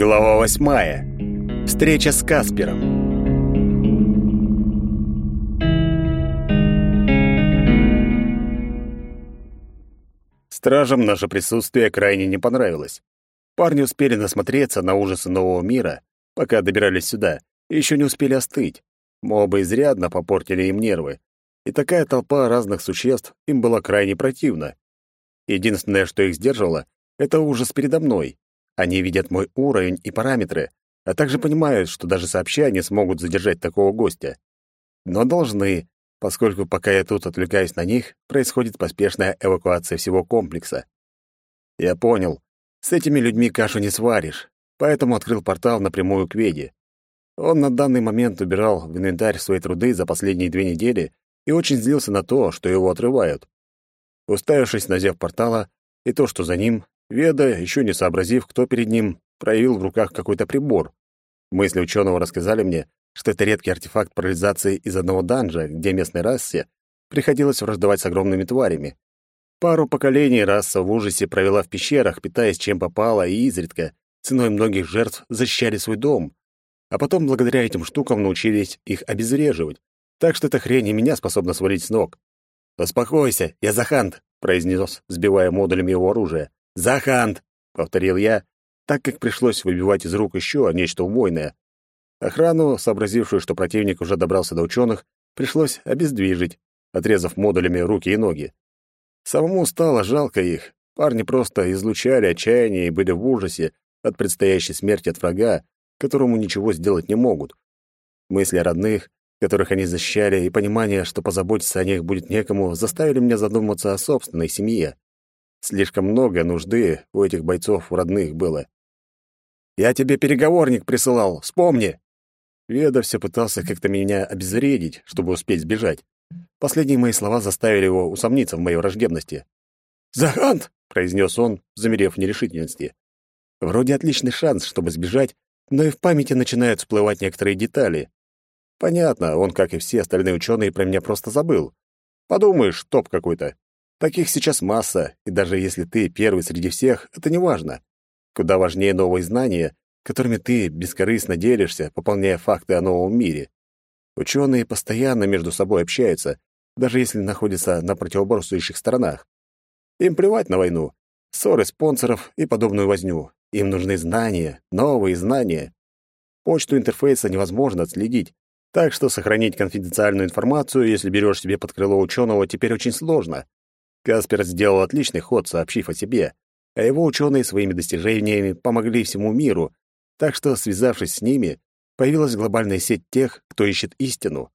Глава восьмая. Встреча с Каспером. Стражам наше присутствие крайне не понравилось. Парни успели насмотреться на ужасы нового мира, пока добирались сюда, и еще не успели остыть. Мобы изрядно попортили им нервы, и такая толпа разных существ им была крайне противна. Единственное, что их сдерживало, это ужас передо мной. Они видят мой уровень и параметры, а также понимают, что даже сообща не смогут задержать такого гостя. Но должны, поскольку пока я тут отвлекаюсь на них, происходит поспешная эвакуация всего комплекса. Я понял, с этими людьми кашу не сваришь, поэтому открыл портал напрямую к Веде. Он на данный момент убирал в инвентарь свои труды за последние две недели и очень злился на то, что его отрывают. Уставившись на зев портала и то, что за ним, Веда, еще не сообразив, кто перед ним, проявил в руках какой-то прибор. Мысли ученого рассказали мне, что это редкий артефакт парализации из одного данжа, где местной расе приходилось враждовать с огромными тварями. Пару поколений раса в ужасе провела в пещерах, питаясь чем попало, и изредка, ценой многих жертв, защищали свой дом. А потом, благодаря этим штукам, научились их обезвреживать. Так что эта хрень и меня способна свалить с ног. «Успокойся, я Захант», — произнес, сбивая модулями его оружия. «Захант!» — повторил я, так как пришлось выбивать из рук еще нечто убойное. Охрану, сообразившую, что противник уже добрался до ученых, пришлось обездвижить, отрезав модулями руки и ноги. Самому стало жалко их. Парни просто излучали отчаяние и были в ужасе от предстоящей смерти от врага, которому ничего сделать не могут. Мысли о родных, которых они защищали, и понимание, что позаботиться о них будет некому, заставили меня задуматься о собственной семье. Слишком много нужды у этих бойцов в родных было. «Я тебе переговорник присылал, вспомни!» Веда все пытался как-то меня обезвредить, чтобы успеть сбежать. Последние мои слова заставили его усомниться в моей враждебности. «Захант!» — произнес он, замерев в нерешительности. Вроде отличный шанс, чтобы сбежать, но и в памяти начинают всплывать некоторые детали. Понятно, он, как и все остальные ученые, про меня просто забыл. Подумаешь, топ какой-то. Таких сейчас масса, и даже если ты первый среди всех, это не важно. Куда важнее новые знания, которыми ты бескорыстно делишься, пополняя факты о новом мире. Ученые постоянно между собой общаются, даже если находятся на противоборствующих сторонах. Им плевать на войну, ссоры спонсоров и подобную возню. Им нужны знания, новые знания. Почту интерфейса невозможно отследить, так что сохранить конфиденциальную информацию, если берешь себе под крыло ученого, теперь очень сложно. Каспер сделал отличный ход, сообщив о себе, а его ученые своими достижениями помогли всему миру, так что, связавшись с ними, появилась глобальная сеть тех, кто ищет истину.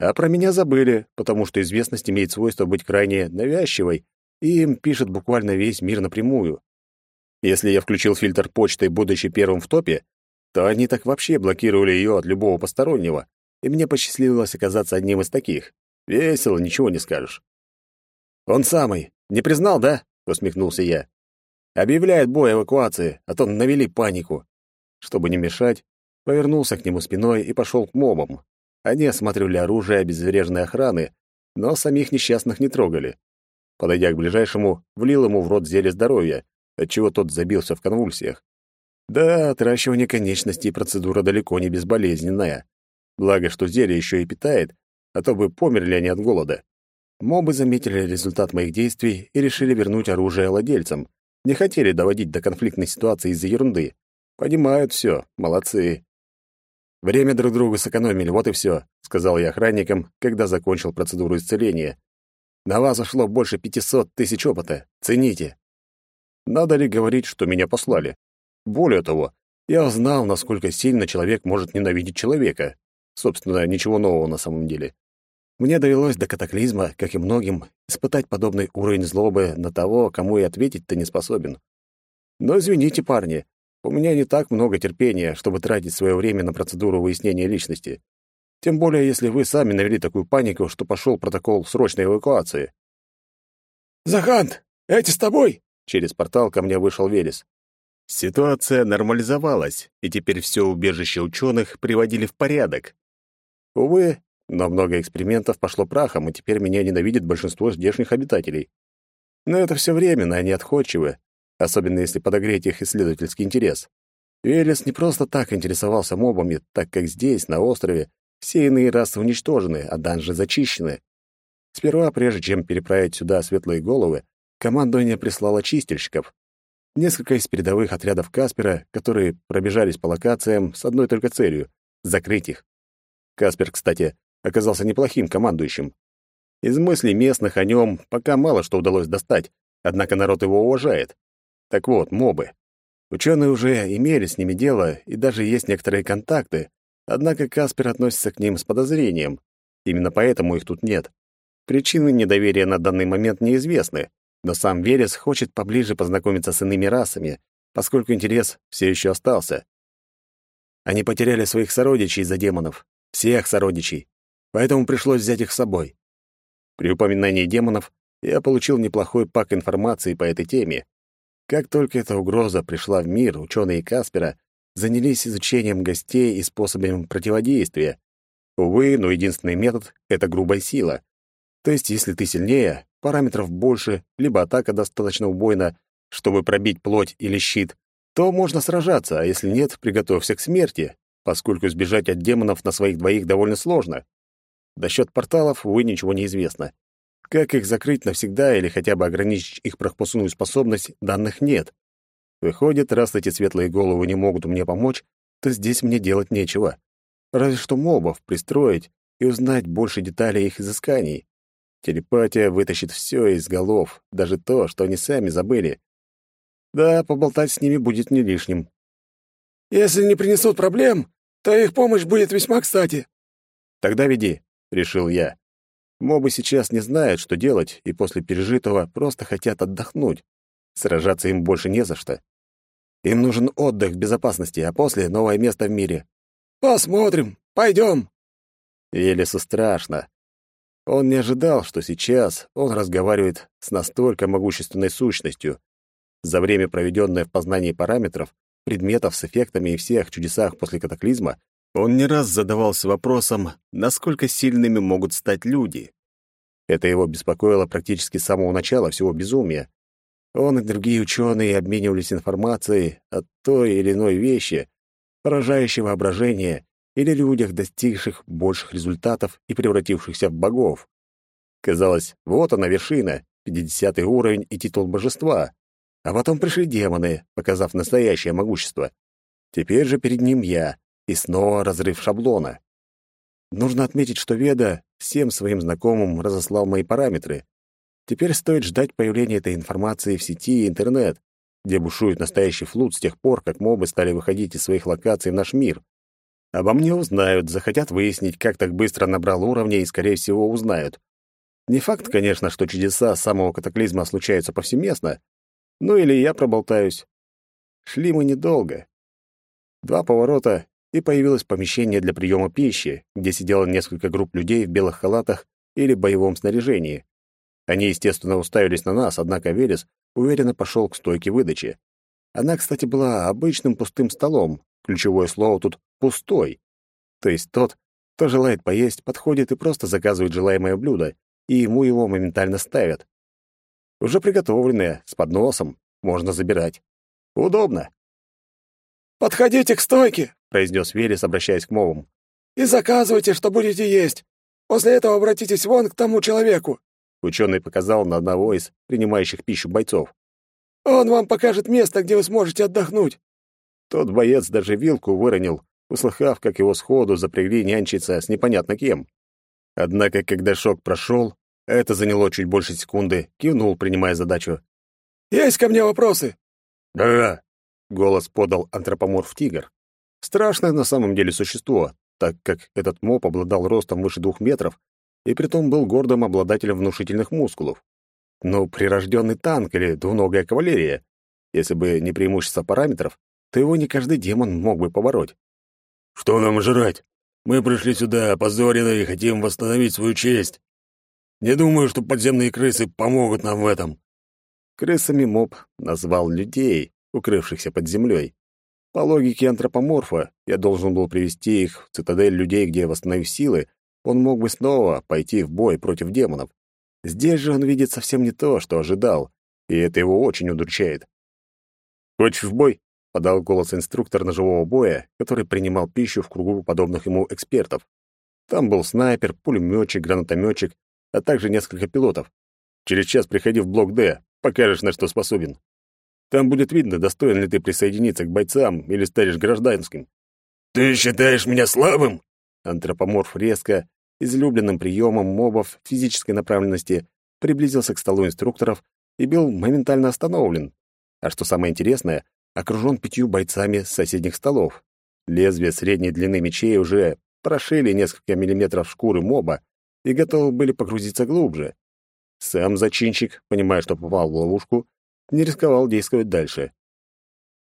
А про меня забыли, потому что известность имеет свойство быть крайне навязчивой, и им пишет буквально весь мир напрямую. Если я включил фильтр почты, будучи первым в топе, то они так вообще блокировали ее от любого постороннего, и мне посчастливилось оказаться одним из таких. Весело, ничего не скажешь. «Он самый. Не признал, да?» — усмехнулся я. «Объявляет бой эвакуации, а то навели панику». Чтобы не мешать, повернулся к нему спиной и пошел к мобам. Они осматривали оружие обезвреженной охраны, но самих несчастных не трогали. Подойдя к ближайшему, влил ему в рот зелье здоровья, отчего тот забился в конвульсиях. Да, отращивание конечностей процедура далеко не безболезненная. Благо, что зелье еще и питает, а то бы померли они от голода. Мобы заметили результат моих действий и решили вернуть оружие владельцам. Не хотели доводить до конфликтной ситуации из-за ерунды. Понимают все, молодцы. Время друг друга сэкономили, вот и все, сказал я охранникам, когда закончил процедуру исцеления. На вас ушло больше пятисот тысяч опыта. Цените. Надо ли говорить, что меня послали? Более того, я узнал, насколько сильно человек может ненавидеть человека. Собственно, ничего нового на самом деле. Мне довелось до катаклизма, как и многим, испытать подобный уровень злобы на того, кому и ответить-то не способен. Но извините, парни, у меня не так много терпения, чтобы тратить свое время на процедуру выяснения личности. Тем более, если вы сами навели такую панику, что пошел протокол срочной эвакуации. «Захант, эти с тобой?» Через портал ко мне вышел Велес. Ситуация нормализовалась, и теперь все убежище ученых приводили в порядок. Увы, но много экспериментов пошло прахом, и теперь меня ненавидит большинство здешних обитателей. Но это все временно, они отходчивы, особенно если подогреть их исследовательский интерес. Велес не просто так интересовался мобами, так как здесь, на острове, все иные расы уничтожены, а данжи зачищены. Сперва, прежде чем переправить сюда светлые головы, командование прислало чистильщиков. Несколько из передовых отрядов Каспера, которые пробежались по локациям с одной только целью — закрыть их. Каспер, кстати, оказался неплохим командующим. Из мыслей местных о нем пока мало что удалось достать, однако народ его уважает. Так вот, мобы. Ученые уже имели с ними дело, и даже есть некоторые контакты, однако Каспер относится к ним с подозрением. Именно поэтому их тут нет. Причины недоверия на данный момент неизвестны, но сам Верес хочет поближе познакомиться с иными расами, поскольку интерес все еще остался. Они потеряли своих сородичей из-за демонов, всех сородичей, поэтому пришлось взять их с собой. При упоминании демонов я получил неплохой пак информации по этой теме. Как только эта угроза пришла в мир, ученые Каспера занялись изучением гостей и способами противодействия. Увы, но единственный метод — это грубая сила. То есть, если ты сильнее, параметров больше, либо атака достаточно убойна, чтобы пробить плоть или щит, то можно сражаться, а если нет, приготовься к смерти, поскольку сбежать от демонов на своих двоих довольно сложно. До счет порталов, увы, ничего не известно. Как их закрыть навсегда или хотя бы ограничить их пропускную способность, данных нет. Выходит, раз эти светлые головы не могут мне помочь, то здесь мне делать нечего. Разве что мобов пристроить и узнать больше деталей их изысканий. Телепатия вытащит все из голов, даже то, что они сами забыли. Да, поболтать с ними будет не лишним. Если не принесут проблем, то их помощь будет весьма кстати. Тогда веди, решил я. Мобы сейчас не знают, что делать, и после пережитого просто хотят отдохнуть. Сражаться им больше не за что. Им нужен отдых в безопасности, а после — новое место в мире. Посмотрим. Пойдем. Елесу страшно. Он не ожидал, что сейчас он разговаривает с настолько могущественной сущностью. За время, проведенное в познании параметров, предметов с эффектами и всех чудесах после катаклизма, он не раз задавался вопросом, насколько сильными могут стать люди. Это его беспокоило практически с самого начала всего безумия. Он и другие ученые обменивались информацией о той или иной вещи, поражающей воображение или людях, достигших больших результатов и превратившихся в богов. Казалось, вот она вершина, 50 уровень и титул божества. А потом пришли демоны, показав настоящее могущество. Теперь же перед ним я, и снова разрыв шаблона. Нужно отметить, что Веда всем своим знакомым разослал мои параметры. Теперь стоит ждать появления этой информации в сети и интернет, где бушует настоящий флут с тех пор, как мобы стали выходить из своих локаций в наш мир. Обо мне узнают, захотят выяснить, как так быстро набрал уровня и, скорее всего, узнают. Не факт, конечно, что чудеса самого катаклизма случаются повсеместно. Ну или я проболтаюсь. Шли мы недолго. Два поворота, и появилось помещение для приема пищи, где сидело несколько групп людей в белых халатах или боевом снаряжении. Они, естественно, уставились на нас, однако Велес уверенно пошел к стойке выдачи. Она, кстати, была обычным пустым столом, Ключевое слово тут «пустой». То есть тот, кто желает поесть, подходит и просто заказывает желаемое блюдо, и ему его моментально ставят. Уже приготовленное, с подносом, можно забирать. Удобно. «Подходите к стойке», — произнес Велес, обращаясь к мовам. «И заказывайте, что будете есть. После этого обратитесь вон к тому человеку». Ученый показал на одного из принимающих пищу бойцов. «Он вам покажет место, где вы сможете отдохнуть. Тот боец даже вилку выронил, услыхав, как его сходу запрягли нянчиться с непонятно кем. Однако, когда шок прошел, это заняло чуть больше секунды, кивнул, принимая задачу. «Есть ко мне вопросы?» «Да», — голос подал антропоморф-тигр. Страшное на самом деле существо, так как этот моп обладал ростом выше двух метров и притом был гордым обладателем внушительных мускулов. Ну, прирожденный танк или двуногая кавалерия. Если бы не преимущество параметров, то его не каждый демон мог бы побороть. «Что нам жрать? Мы пришли сюда опозорены и хотим восстановить свою честь. Не думаю, что подземные крысы помогут нам в этом». Крысами моб назвал людей, укрывшихся под землей. По логике антропоморфа, я должен был привести их в цитадель людей, где, восстановив силы, он мог бы снова пойти в бой против демонов. Здесь же он видит совсем не то, что ожидал, и это его очень удручает. «Хочешь в бой?» подал голос инструктор ножевого боя, который принимал пищу в кругу подобных ему экспертов. Там был снайпер, пулеметчик, гранатометчик, а также несколько пилотов. Через час приходи в блок «Д», покажешь, на что способен. Там будет видно, достоин ли ты присоединиться к бойцам или станешь гражданским. «Ты считаешь меня слабым?» Антропоморф резко, излюбленным приемом мобов физической направленности, приблизился к столу инструкторов и был моментально остановлен. А что самое интересное, окружен пятью бойцами с соседних столов. Лезвия средней длины мечей уже прошили несколько миллиметров шкуры моба и готовы были погрузиться глубже. Сам зачинщик, понимая, что попал в ловушку, не рисковал действовать дальше.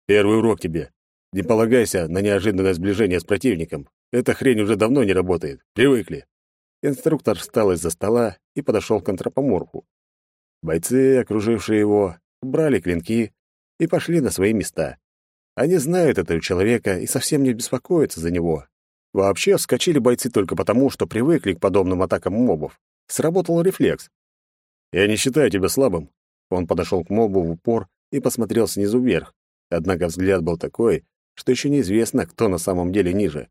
«Первый урок тебе. Не полагайся на неожиданное сближение с противником. Эта хрень уже давно не работает. Привыкли». Инструктор встал из-за стола и подошел к антропоморфу. Бойцы, окружившие его, брали клинки и пошли на свои места. Они знают этого человека и совсем не беспокоятся за него. Вообще, вскочили бойцы только потому, что привыкли к подобным атакам мобов. Сработал рефлекс. «Я не считаю тебя слабым». Он подошел к мобу в упор и посмотрел снизу вверх. Однако взгляд был такой, что еще неизвестно, кто на самом деле ниже.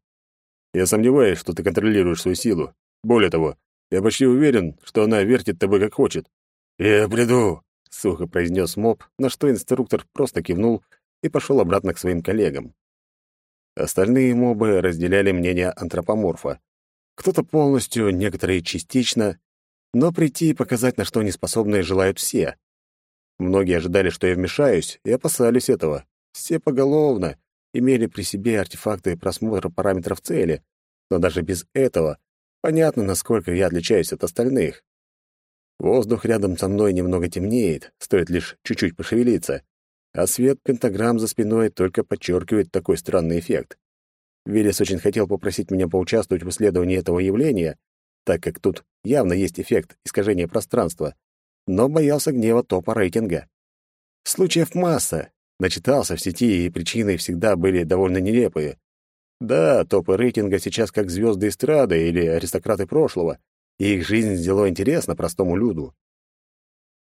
«Я сомневаюсь, что ты контролируешь свою силу. Более того, я почти уверен, что она вертит тобой как хочет». «Я приду», — сухо произнес моб, на что инструктор просто кивнул и пошел обратно к своим коллегам. Остальные мобы разделяли мнение антропоморфа. Кто-то полностью, некоторые частично, но прийти и показать, на что они способны, желают все. Многие ожидали, что я вмешаюсь, и опасались этого. Все поголовно имели при себе артефакты просмотра параметров цели, но даже без этого понятно, насколько я отличаюсь от остальных. Воздух рядом со мной немного темнеет, стоит лишь чуть-чуть пошевелиться, а свет пентаграмм за спиной только подчеркивает такой странный эффект. Велес очень хотел попросить меня поучаствовать в исследовании этого явления, так как тут явно есть эффект искажения пространства, но боялся гнева топа рейтинга. Случаев масса, начитался в сети, и причины всегда были довольно нелепые. Да, топы рейтинга сейчас как звезды эстрады или аристократы прошлого, и их жизнь сделала интересно простому люду.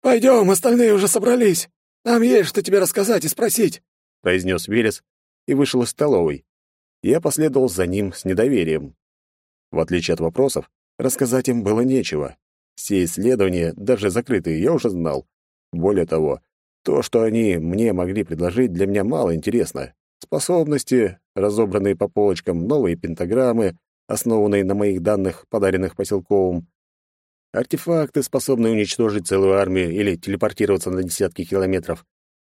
«Пойдем, остальные уже собрались. Нам есть что тебе рассказать и спросить», — произнес Велес и вышел из столовой. Я последовал за ним с недоверием. В отличие от вопросов, Рассказать им было нечего. Все исследования, даже закрытые, я уже знал. Более того, то, что они мне могли предложить, для меня мало интересно. Способности, разобранные по полочкам, новые пентаграммы, основанные на моих данных, подаренных поселковым, артефакты, способные уничтожить целую армию или телепортироваться на десятки километров,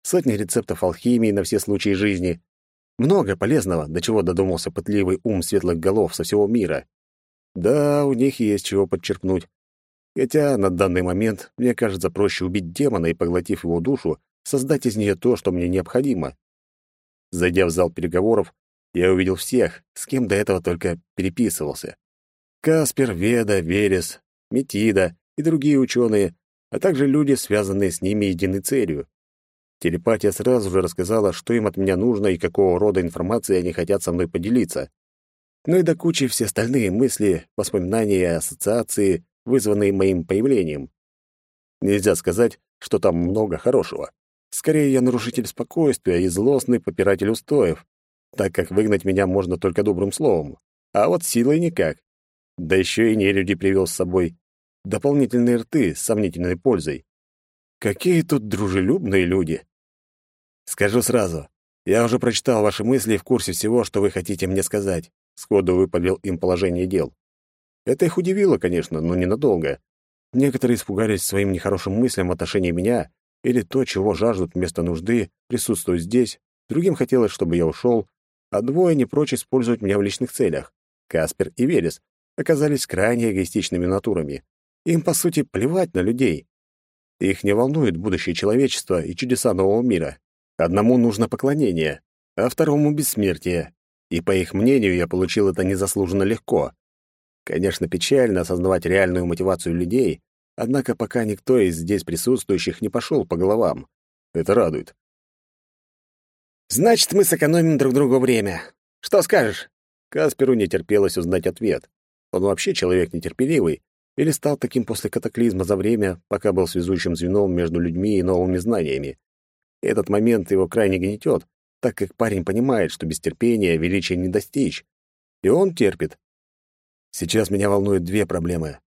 сотни рецептов алхимии на все случаи жизни. Много полезного, до чего додумался пытливый ум светлых голов со всего мира. Да, у них есть чего подчеркнуть. Хотя на данный момент мне кажется проще убить демона и, поглотив его душу, создать из нее то, что мне необходимо. Зайдя в зал переговоров, я увидел всех, с кем до этого только переписывался. Каспер, Веда, Верес, Метида и другие ученые, а также люди, связанные с ними единой целью. Телепатия сразу же рассказала, что им от меня нужно и какого рода информацией они хотят со мной поделиться ну и до кучи все остальные мысли, воспоминания и ассоциации, вызванные моим появлением. Нельзя сказать, что там много хорошего. Скорее, я нарушитель спокойствия и злостный попиратель устоев, так как выгнать меня можно только добрым словом, а вот силой никак. Да еще и нелюди привел с собой. Дополнительные рты с сомнительной пользой. Какие тут дружелюбные люди. Скажу сразу, я уже прочитал ваши мысли и в курсе всего, что вы хотите мне сказать. Сходу выпалил им положение дел. Это их удивило, конечно, но ненадолго. Некоторые испугались своим нехорошим мыслям в отношении меня или то, чего жаждут вместо нужды, присутствуя здесь. Другим хотелось, чтобы я ушел, а двое не прочь использовать меня в личных целях. Каспер и Велес оказались крайне эгоистичными натурами. Им, по сути, плевать на людей. Их не волнует будущее человечества и чудеса нового мира. Одному нужно поклонение, а второму — бессмертие, и, по их мнению, я получил это незаслуженно легко. Конечно, печально осознавать реальную мотивацию людей, однако пока никто из здесь присутствующих не пошел по головам. Это радует. «Значит, мы сэкономим друг другу время. Что скажешь?» Касперу не терпелось узнать ответ. Он вообще человек нетерпеливый или стал таким после катаклизма за время, пока был связующим звеном между людьми и новыми знаниями. Этот момент его крайне гнетет, так как парень понимает, что без терпения величия не достичь. И он терпит. Сейчас меня волнуют две проблемы.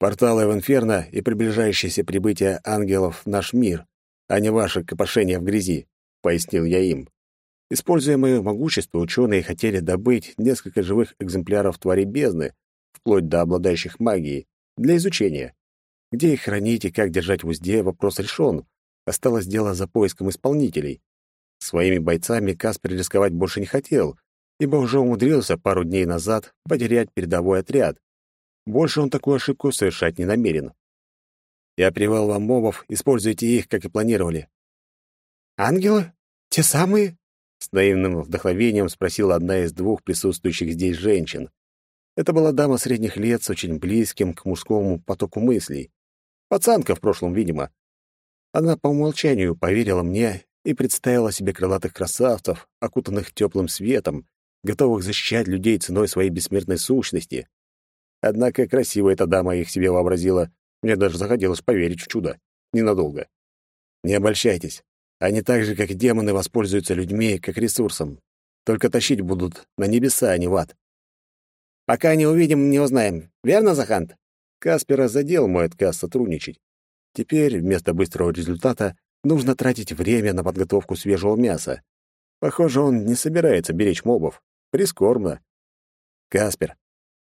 Порталы в Инферно и приближающееся прибытие ангелов в наш мир, а не ваше копошение в грязи, — пояснил я им. Используя мое могущество, ученые хотели добыть несколько живых экземпляров тварей бездны, вплоть до обладающих магией, для изучения. Где их хранить и как держать в узде, вопрос решен. Осталось дело за поиском исполнителей. Своими бойцами Каспер рисковать больше не хотел, ибо уже умудрился пару дней назад потерять передовой отряд. Больше он такую ошибку совершать не намерен. Я привел вам мобов, используйте их, как и планировали. «Ангелы? Те самые?» С наивным вдохновением спросила одна из двух присутствующих здесь женщин. Это была дама средних лет с очень близким к мужскому потоку мыслей. Пацанка в прошлом, видимо. Она по умолчанию поверила мне и представила себе крылатых красавцев, окутанных теплым светом, готовых защищать людей ценой своей бессмертной сущности. Однако красиво эта дама их себе вообразила. Мне даже захотелось поверить в чудо. Ненадолго. Не обольщайтесь. Они так же, как демоны, воспользуются людьми как ресурсом. Только тащить будут на небеса, а не в ад. Пока не увидим, не узнаем. Верно, Захант? Каспера задел мой отказ сотрудничать. Теперь вместо быстрого результата нужно тратить время на подготовку свежего мяса. Похоже, он не собирается беречь мобов. Прискорбно. Каспер,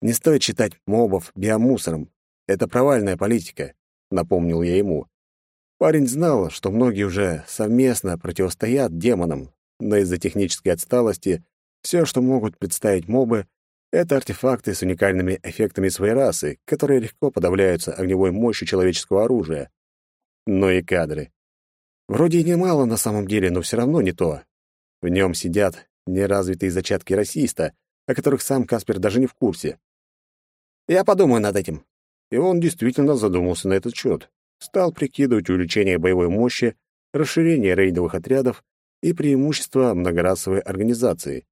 не стоит считать мобов биомусором. Это провальная политика, напомнил я ему. Парень знал, что многие уже совместно противостоят демонам, но из-за технической отсталости все, что могут представить мобы, это артефакты с уникальными эффектами своей расы, которые легко подавляются огневой мощью человеческого оружия. Но и кадры. Вроде и немало на самом деле, но все равно не то. В нем сидят неразвитые зачатки расиста, о которых сам Каспер даже не в курсе. Я подумаю над этим. И он действительно задумался на этот счет стал прикидывать увеличение боевой мощи, расширение рейдовых отрядов и преимущества многорасовой организации.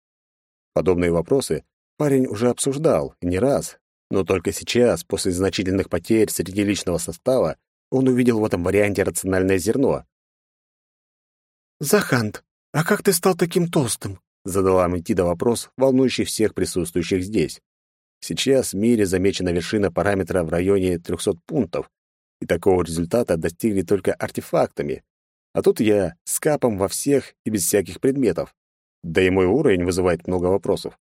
Подобные вопросы парень уже обсуждал не раз, но только сейчас, после значительных потерь среди личного состава, он увидел в этом варианте рациональное зерно. «Захант, а как ты стал таким толстым?» — задала Метида вопрос, волнующий всех присутствующих здесь. Сейчас в мире замечена вершина параметра в районе 300 пунктов, и такого результата достигли только артефактами. А тут я с капом во всех и без всяких предметов. Да и мой уровень вызывает много вопросов.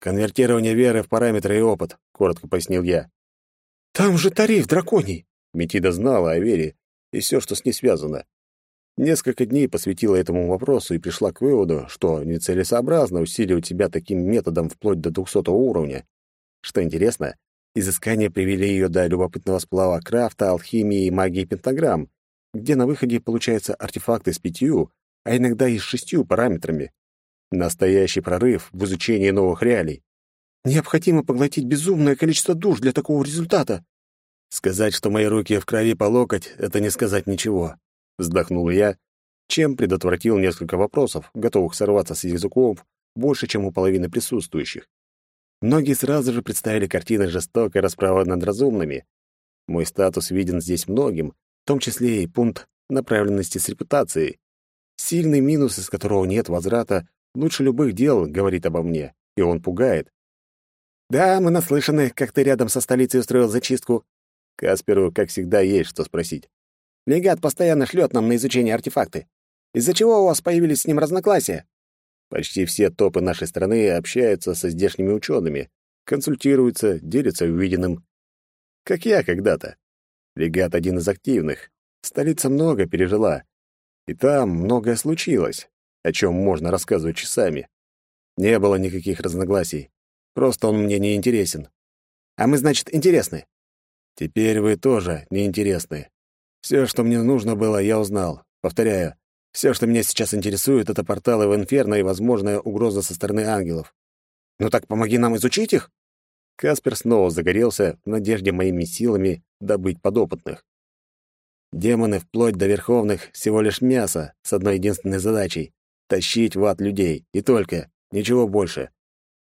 «Конвертирование веры в параметры и опыт», — коротко пояснил я. «Там же тариф драконий!» Метида знала о вере и все, что с ней связано. Несколько дней посвятила этому вопросу и пришла к выводу, что нецелесообразно усиливать себя таким методом вплоть до 200 уровня. Что интересно, Изыскания привели ее до любопытного сплава крафта, алхимии и магии пентаграмм, где на выходе получаются артефакты с пятью, а иногда и с шестью параметрами. Настоящий прорыв в изучении новых реалий. Необходимо поглотить безумное количество душ для такого результата. Сказать, что мои руки в крови по локоть, это не сказать ничего. Вздохнул я, чем предотвратил несколько вопросов, готовых сорваться с языков больше, чем у половины присутствующих. Многие сразу же представили картины жестокой расправы над разумными. Мой статус виден здесь многим, в том числе и пункт направленности с репутацией. Сильный минус, из которого нет возврата, лучше любых дел говорит обо мне, и он пугает. «Да, мы наслышаны, как ты рядом со столицей устроил зачистку». Касперу, как всегда, есть что спросить. «Легат постоянно шлет нам на изучение артефакты. Из-за чего у вас появились с ним разногласия?» Почти все топы нашей страны общаются со здешними учеными, консультируются, делятся увиденным. Как я когда-то. Легат один из активных. Столица много пережила. И там многое случилось, о чем можно рассказывать часами. Не было никаких разногласий. Просто он мне не интересен. А мы, значит, интересны. Теперь вы тоже неинтересны. Все, что мне нужно было, я узнал. Повторяю, все, что меня сейчас интересует, это порталы в Инферно и возможная угроза со стороны ангелов. Ну так помоги нам изучить их. Каспер снова загорелся в надежде моими силами добыть подопытных. Демоны вплоть до верховных всего лишь мясо с одной единственной задачей — тащить в ад людей, и только, ничего больше.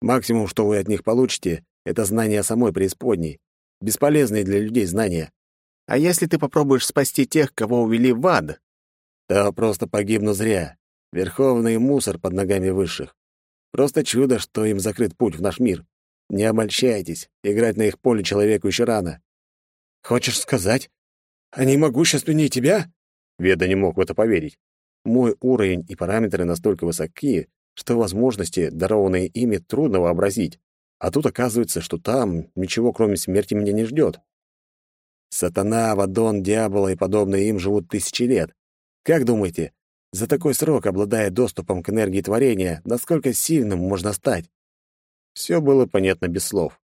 Максимум, что вы от них получите, это знания самой преисподней. Бесполезные для людей знания. А если ты попробуешь спасти тех, кого увели в ад, то просто погибну зря. Верховный мусор под ногами высших. Просто чудо, что им закрыт путь в наш мир. Не обольщайтесь, играть на их поле человеку еще рано. Хочешь сказать, они могущественнее тебя? Веда не мог в это поверить. Мой уровень и параметры настолько высоки, что возможности, дарованные ими, трудно вообразить. А тут оказывается, что там ничего, кроме смерти, меня не ждет. Сатана, Вадон, Дьявола и подобные им живут тысячи лет. Как думаете, за такой срок, обладая доступом к энергии творения, насколько сильным можно стать? Все было понятно без слов.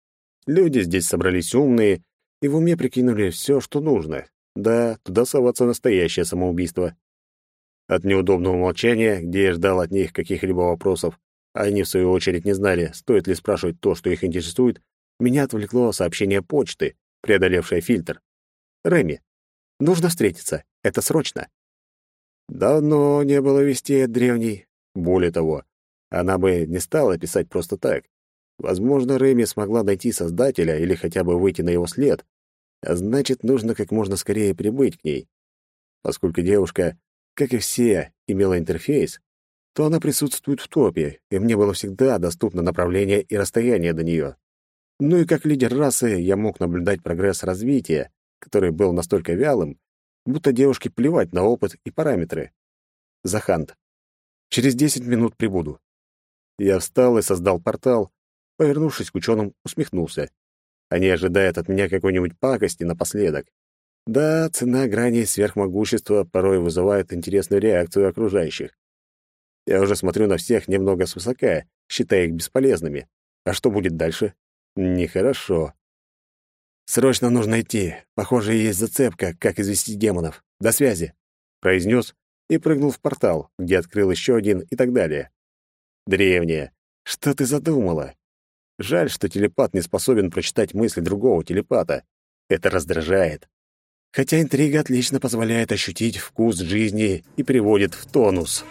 Люди здесь собрались умные и в уме прикинули все, что нужно. Да, туда соваться настоящее самоубийство. От неудобного молчания, где я ждал от них каких-либо вопросов, а они, в свою очередь, не знали, стоит ли спрашивать то, что их интересует, меня отвлекло сообщение почты, преодолевшее фильтр. Реми, нужно встретиться. Это срочно. Давно не было вести от древней. Более того, она бы не стала писать просто так. Возможно, Реми смогла найти Создателя или хотя бы выйти на его след, а значит, нужно как можно скорее прибыть к ней. Поскольку девушка, как и все, имела интерфейс, то она присутствует в топе, и мне было всегда доступно направление и расстояние до нее. Ну и как лидер расы я мог наблюдать прогресс развития, который был настолько вялым, будто девушке плевать на опыт и параметры. Захант. Через десять минут прибуду. Я встал и создал портал, повернувшись к ученым, усмехнулся. Они ожидают от меня какой-нибудь пакости напоследок. Да, цена грани сверхмогущества порой вызывает интересную реакцию окружающих. Я уже смотрю на всех немного свысока, считая их бесполезными. А что будет дальше? Нехорошо. «Срочно нужно идти. Похоже, есть зацепка, как извести демонов. До связи», — произнес и прыгнул в портал, где открыл еще один и так далее. «Древняя, что ты задумала? Жаль, что телепат не способен прочитать мысли другого телепата. Это раздражает. Хотя интрига отлично позволяет ощутить вкус жизни и приводит в тонус».